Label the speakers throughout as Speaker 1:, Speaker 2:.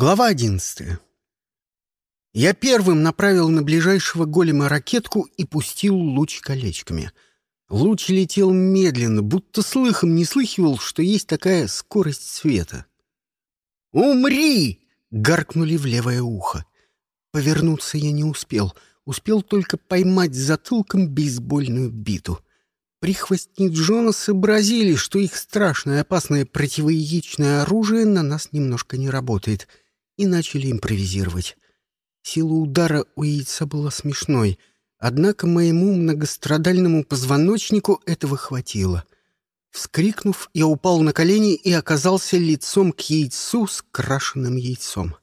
Speaker 1: Глава одиннадцатая. Я первым направил на ближайшего голема ракетку и пустил луч колечками. Луч летел медленно, будто слыхом не слыхивал, что есть такая скорость света. «Умри!» — гаркнули в левое ухо. Повернуться я не успел. Успел только поймать затылком бейсбольную биту. Прихвостни Джона сообразили, что их страшное опасное противояичное оружие на нас немножко не работает — и начали импровизировать. Сила удара у яйца была смешной, однако моему многострадальному позвоночнику этого хватило. Вскрикнув, я упал на колени и оказался лицом к яйцу с крашенным яйцом.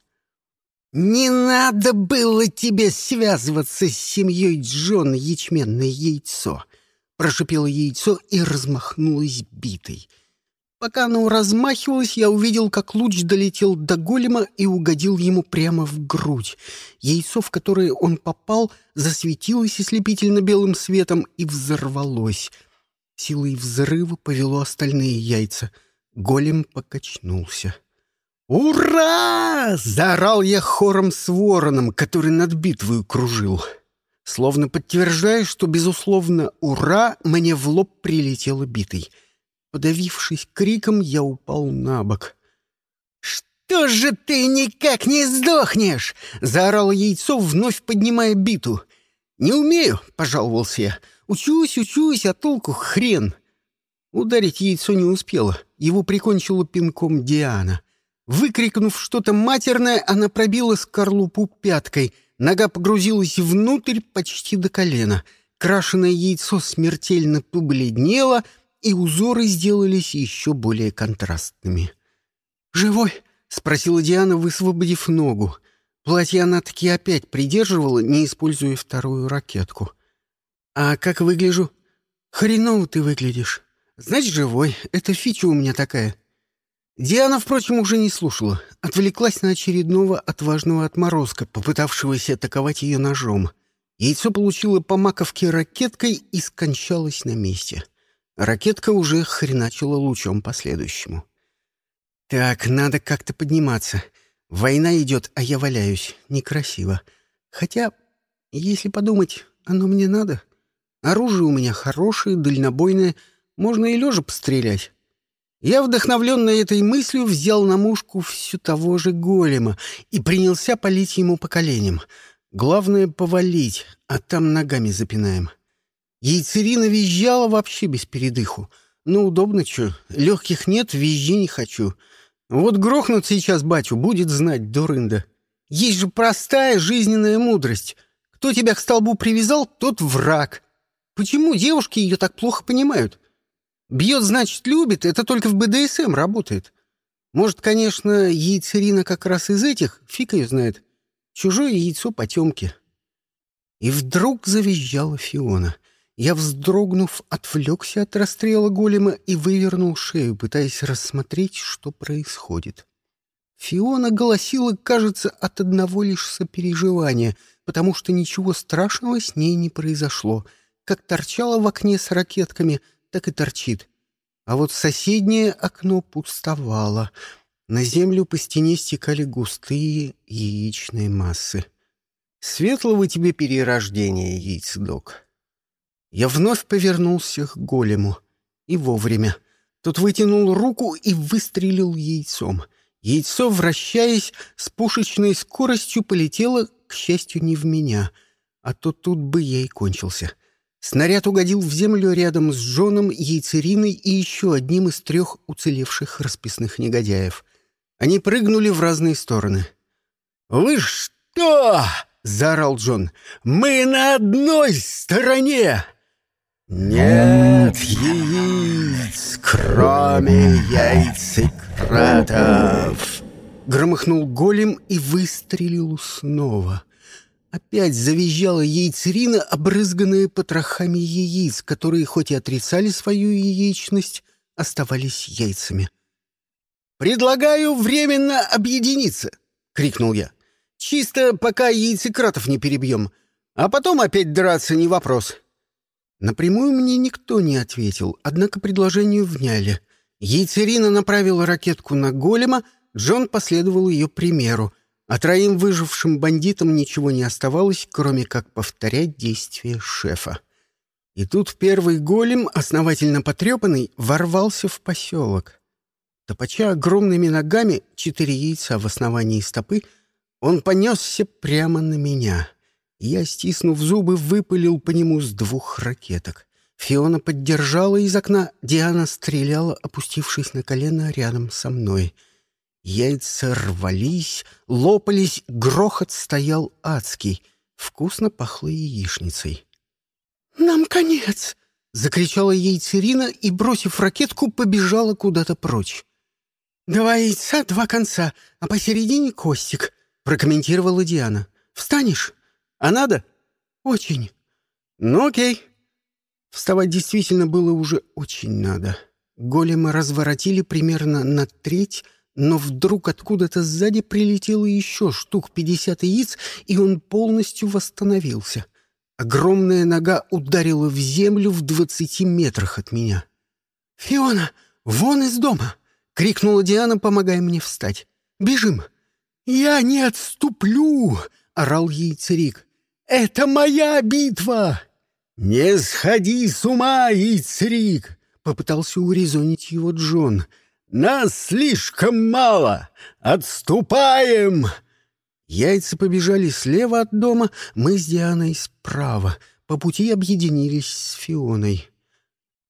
Speaker 1: «Не надо было тебе связываться с семьей Джона, ячменное яйцо!» Прошипело яйцо и размахнулось битой — Пока оно размахивалось, я увидел, как луч долетел до голема и угодил ему прямо в грудь. Яйцо, в которое он попал, засветилось ослепительно белым светом и взорвалось. Силой взрыва повело остальные яйца. Голем покачнулся. «Ура!» — заорал я хором с вороном, который над битвою кружил. Словно подтверждая, что, безусловно, «ура!» мне в лоб прилетело битой — Подавившись криком, я упал на бок. «Что же ты никак не сдохнешь?» — заорало яйцо, вновь поднимая биту. «Не умею», — пожаловался я. «Учусь, учусь, а толку хрен». Ударить яйцо не успела. Его прикончила пинком Диана. Выкрикнув что-то матерное, она пробила скорлупу пяткой. Нога погрузилась внутрь почти до колена. Крашеное яйцо смертельно побледнело — и узоры сделались еще более контрастными. «Живой?» — спросила Диана, высвободив ногу. Платье она таки опять придерживала, не используя вторую ракетку. «А как выгляжу?» «Хреново ты выглядишь. Значит, живой. Это фича у меня такая». Диана, впрочем, уже не слушала. Отвлеклась на очередного отважного отморозка, попытавшегося атаковать ее ножом. Яйцо получило по маковке ракеткой и скончалось на месте. — Ракетка уже хреначила лучом по следующему. «Так, надо как-то подниматься. Война идет, а я валяюсь. Некрасиво. Хотя, если подумать, оно мне надо. Оружие у меня хорошее, дальнобойное. Можно и лежа пострелять». Я, вдохновленный этой мыслью, взял на мушку всю того же голема и принялся палить ему по коленям. Главное — повалить, а там ногами запинаем. Яйцерина визжала вообще без передыху. Ну, удобно что. Легких нет, визжи не хочу. Вот грохнут сейчас батю, будет знать, дурында. Есть же простая жизненная мудрость. Кто тебя к столбу привязал, тот враг. Почему девушки ее так плохо понимают? Бьет, значит, любит, это только в БДСМ работает. Может, конечно, яйцерина как раз из этих, фиг ее знает. Чужое яйцо потемки. И вдруг завизжала Фиона. Я, вздрогнув, отвлекся от расстрела голема и вывернул шею, пытаясь рассмотреть, что происходит. Фиона голосила, кажется, от одного лишь сопереживания, потому что ничего страшного с ней не произошло. Как торчала в окне с ракетками, так и торчит. А вот соседнее окно пустовало. На землю по стене стекали густые яичные массы. «Светлого тебе перерождения, яйцедок!» Я вновь повернулся к голему. И вовремя. Тот вытянул руку и выстрелил яйцом. Яйцо, вращаясь, с пушечной скоростью полетело, к счастью, не в меня. А то тут бы я и кончился. Снаряд угодил в землю рядом с Джоном, яйцериной и еще одним из трех уцелевших расписных негодяев. Они прыгнули в разные стороны. «Вы что?» — заорал Джон. «Мы на одной стороне!» «Нет яиц, кроме яйцекратов!» Громыхнул голем и выстрелил снова. Опять завизжала яйцерина, обрызганная потрохами яиц, которые хоть и отрицали свою яичность, оставались яйцами. «Предлагаю временно объединиться!» — крикнул я. «Чисто пока яйцекратов не перебьем, а потом опять драться не вопрос». Напрямую мне никто не ответил, однако предложению вняли. Яйцерина направила ракетку на голема, Джон последовал ее примеру, а троим выжившим бандитам ничего не оставалось, кроме как повторять действия шефа. И тут первый голем, основательно потрепанный, ворвался в поселок. Топача огромными ногами, четыре яйца в основании стопы, он понесся прямо на меня. Я, стиснув зубы, выпалил по нему с двух ракеток. Фиона поддержала из окна, Диана стреляла, опустившись на колено рядом со мной. Яйца рвались, лопались, грохот стоял адский. Вкусно пахло яичницей. «Нам конец!» — закричала яйцерина и, бросив ракетку, побежала куда-то прочь. «Два яйца, два конца, а посередине костик», — прокомментировала Диана. «Встанешь? А надо?» «Очень». «Ну, окей». Вставать действительно было уже очень надо. Голема разворотили примерно на треть, но вдруг откуда-то сзади прилетело еще штук пятьдесят яиц, и он полностью восстановился. Огромная нога ударила в землю в двадцати метрах от меня. «Фиона, вон из дома!» — крикнула Диана, помогая мне встать. «Бежим!» «Я не отступлю!» — орал ей царик. «Это моя битва!» «Не сходи с ума, яйцерик!» — попытался урезонить его Джон. «Нас слишком мало! Отступаем!» Яйца побежали слева от дома, мы с Дианой справа. По пути объединились с Фионой.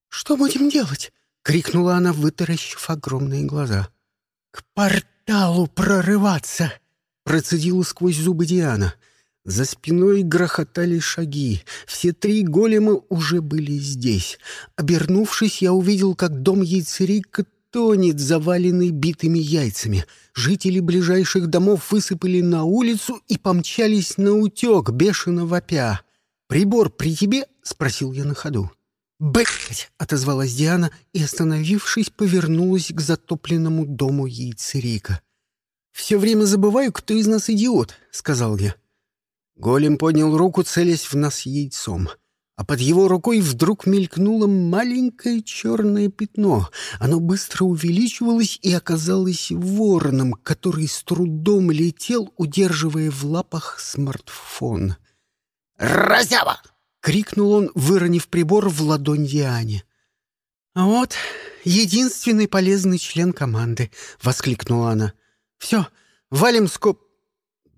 Speaker 1: «Что будем делать?» — крикнула она, вытаращив огромные глаза. «К порталу прорываться!» — процедила сквозь зубы Диана. За спиной грохотали шаги. Все три голема уже были здесь. Обернувшись, я увидел, как дом яйцерика тонет, заваленный битыми яйцами. Жители ближайших домов высыпали на улицу и помчались на утек, бешено вопя. «Прибор при тебе?» — спросил я на ходу. «Блядь!» — отозвалась Диана и, остановившись, повернулась к затопленному дому яйцерика. «Все время забываю, кто из нас идиот», — сказал я. Голем поднял руку, целясь в нас яйцом. А под его рукой вдруг мелькнуло маленькое черное пятно. Оно быстро увеличивалось и оказалось вороном, который с трудом летел, удерживая в лапах смартфон. «Разява!» крикнул он, выронив прибор в ладонь Диане. «А вот единственный полезный член команды!» — воскликнула она. «Все, валим скоп...»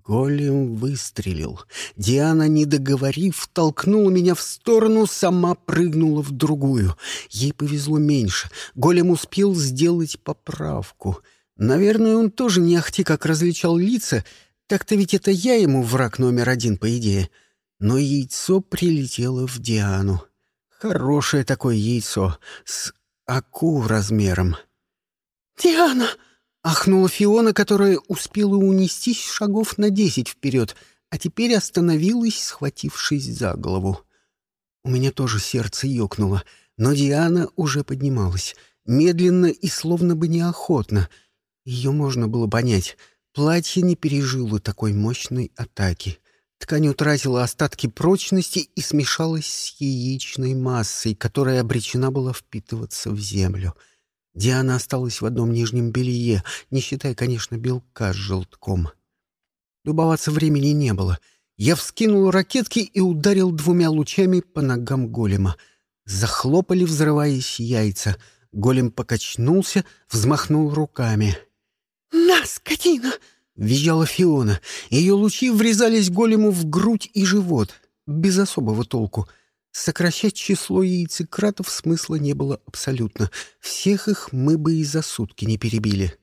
Speaker 1: Голем выстрелил. Диана, не договорив, толкнула меня в сторону, сама прыгнула в другую. Ей повезло меньше. Голем успел сделать поправку. Наверное, он тоже не ахти как различал лица. Так-то ведь это я ему враг номер один, по идее но яйцо прилетело в Диану. Хорошее такое яйцо, с аку размером. «Диана!» — ахнула Фиона, которая успела унестись шагов на десять вперед, а теперь остановилась, схватившись за голову. У меня тоже сердце ёкнуло, но Диана уже поднималась, медленно и словно бы неохотно. Ее можно было понять. Платье не пережило такой мощной атаки. Ткань утратила остатки прочности и смешалась с яичной массой, которая обречена была впитываться в землю. Диана осталась в одном нижнем белье, не считая, конечно, белка с желтком. Любоваться времени не было. Я вскинул ракетки и ударил двумя лучами по ногам голема. Захлопали, взрываясь яйца. Голем покачнулся, взмахнул руками. «На, скотина!» Визжала Фиона. Ее лучи врезались голему в грудь и живот. Без особого толку. Сокращать число яйцекратов смысла не было абсолютно. Всех их мы бы и за сутки не перебили.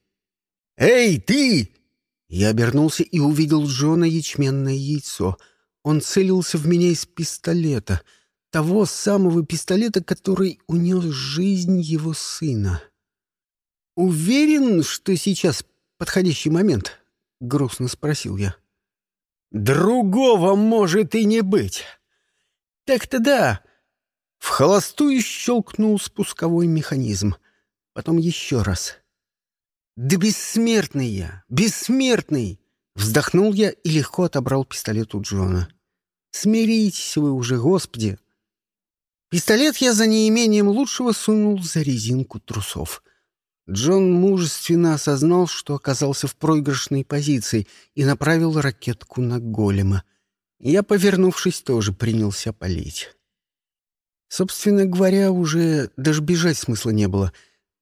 Speaker 1: «Эй, ты!» Я обернулся и увидел Джона ячменное яйцо. Он целился в меня из пистолета. Того самого пистолета, который унес жизнь его сына. «Уверен, что сейчас подходящий момент?» — грустно спросил я. «Другого может и не быть!» «Так-то да!» В холостую щелкнул спусковой механизм. Потом еще раз. «Да бессмертный я! Бессмертный!» Вздохнул я и легко отобрал пистолет у Джона. «Смиритесь вы уже, Господи!» Пистолет я за неимением лучшего сунул за резинку трусов. Джон мужественно осознал, что оказался в проигрышной позиции и направил ракетку на голема. Я, повернувшись, тоже принялся палить. Собственно говоря, уже даже бежать смысла не было.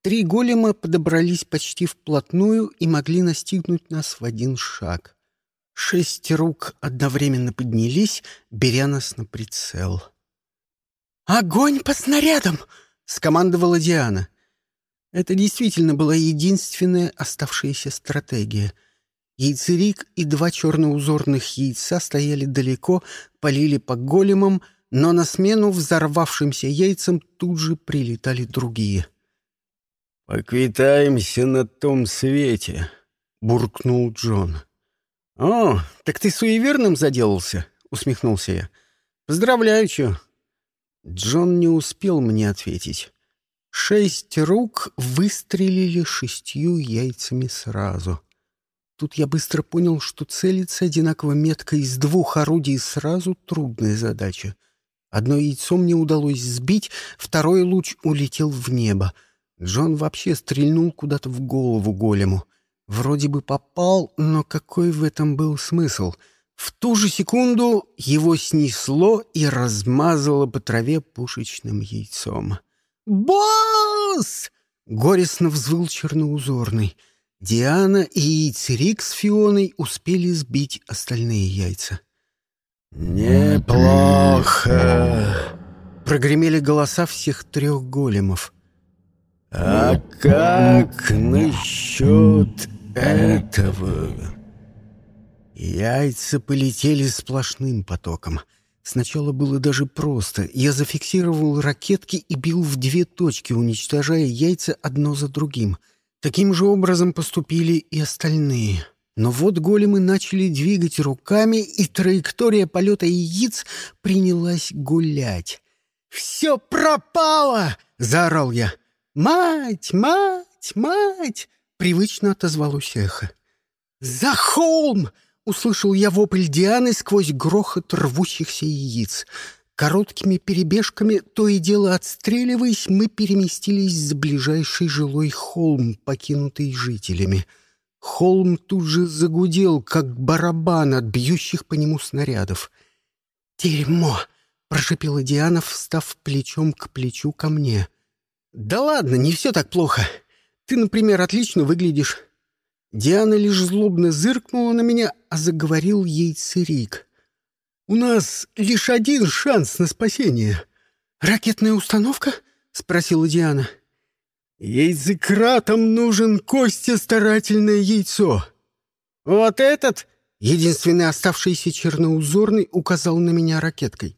Speaker 1: Три голема подобрались почти вплотную и могли настигнуть нас в один шаг. Шесть рук одновременно поднялись, беря нас на прицел. «Огонь по снарядам!» — скомандовала Диана. Это действительно была единственная оставшаяся стратегия. Яйцерик и два черноузорных яйца стояли далеко, полили по големам, но на смену взорвавшимся яйцам тут же прилетали другие.
Speaker 2: «Поквитаемся на том свете», — буркнул Джон.
Speaker 1: «О, так ты суеверным заделался?» — усмехнулся я. «Поздравляю, чё». Джон не успел мне ответить. Шесть рук выстрелили шестью яйцами сразу. Тут я быстро понял, что целиться одинаково метко из двух орудий сразу трудная задача. Одно яйцо мне удалось сбить, второй луч улетел в небо. Джон вообще стрельнул куда-то в голову голему. Вроде бы попал, но какой в этом был смысл? В ту же секунду его снесло и размазало по траве пушечным яйцом. «Босс!» — горестно взвыл черноузорный. Диана и яйцерик с Фионой успели сбить остальные яйца.
Speaker 2: «Неплохо!»
Speaker 1: — прогремели голоса всех трех големов.
Speaker 2: «А как насчет этого?»
Speaker 1: Яйца полетели сплошным потоком — Сначала было даже просто. Я зафиксировал ракетки и бил в две точки, уничтожая яйца одно за другим. Таким же образом поступили и остальные. Но вот големы начали двигать руками, и траектория полета яиц принялась гулять. «Все пропало!» — заорал я. «Мать! Мать! Мать!» — привычно отозвалось эхо. «За холм! Услышал я вопль Дианы сквозь грохот рвущихся яиц. Короткими перебежками, то и дело отстреливаясь, мы переместились за ближайший жилой холм, покинутый жителями. Холм тут же загудел, как барабан от бьющих по нему снарядов. «Дерьмо!» — прошипела Диана, встав плечом к плечу ко мне. «Да ладно, не все так плохо. Ты, например, отлично выглядишь. Диана лишь злобно зыркнула на меня, а заговорил ей цирик. «У нас лишь один шанс на спасение. Ракетная установка?» — спросила Диана. «Яйцекратам нужен Костя старательное яйцо». «Вот этот?» — единственный оставшийся черноузорный указал на меня ракеткой.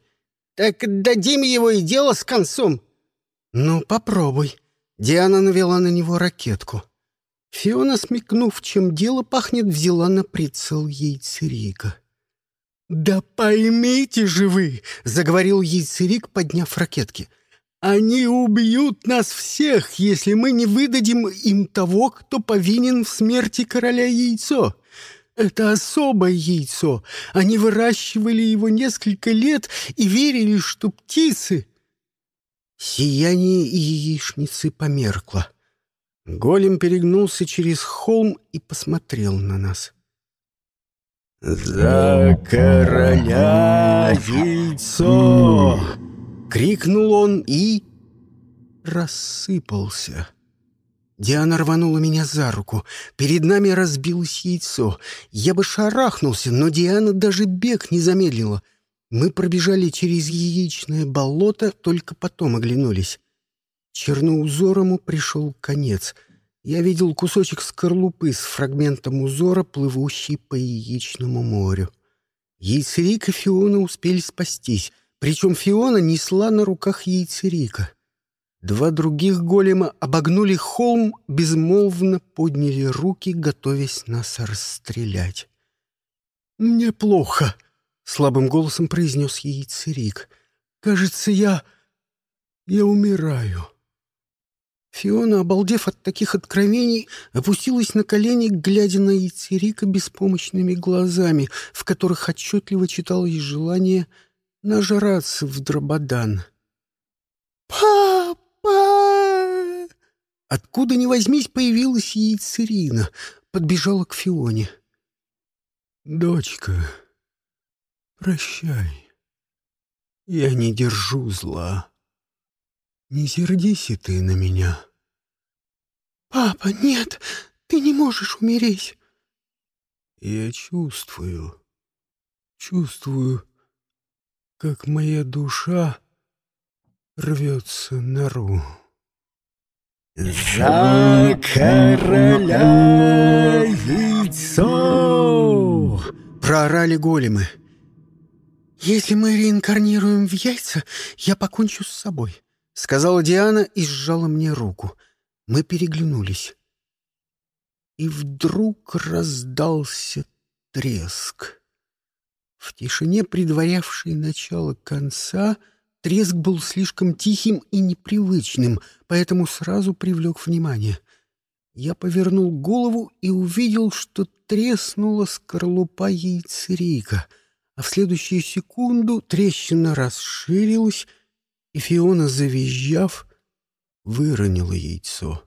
Speaker 1: «Так дадим его и дело с концом». «Ну, попробуй». Диана навела на него ракетку. Фиона, смекнув, чем дело пахнет, взяла на прицел яйцерика. «Да поймите же вы!» — заговорил яйцерик, подняв ракетки. «Они убьют нас всех, если мы не выдадим им того, кто повинен в смерти короля яйцо. Это особое яйцо. Они выращивали его несколько лет и верили, что птицы...» Сияние яичницы померкло. Голем перегнулся через холм и посмотрел на нас.
Speaker 2: «За короля яйцо!»
Speaker 1: — крикнул он и... рассыпался. Диана рванула меня за руку. Перед нами разбилось яйцо. Я бы шарахнулся, но Диана даже бег не замедлила. Мы пробежали через яичное болото, только потом оглянулись. Черноузорому пришел конец. Я видел кусочек скорлупы с фрагментом узора, плывущий по яичному морю. Яйцерик и Фиона успели спастись, причем Фиона несла на руках яйцерика. Два других голема обогнули холм, безмолвно подняли руки, готовясь нас расстрелять. «Мне плохо», — слабым голосом произнес яйцерик. «Кажется, я... я умираю». Фиона, обалдев от таких откровений, опустилась на колени, глядя на Яцерика беспомощными глазами, в которых отчетливо читалось желание нажраться в дрободан. «Папа!» Откуда ни возьмись, появилась яйцерина, подбежала к Фионе.
Speaker 2: «Дочка, прощай. Я не держу зла. Не сердись и ты на меня».
Speaker 1: «Папа, нет, ты не можешь умереть».
Speaker 2: «Я чувствую, чувствую, как моя душа рвется наружу.
Speaker 3: «За короля яйцо!»
Speaker 1: — проорали големы. «Если мы реинкарнируем в яйца, я покончу с собой», — сказала Диана и сжала мне руку. Мы переглянулись. И вдруг раздался треск. В тишине, предварявшей начало конца, треск был слишком тихим и непривычным, поэтому сразу привлек внимание. Я повернул голову и увидел, что треснула скорлупа яйцерика, а в следующую секунду трещина расширилась, и Фиона, завизжав, выронила яйцо.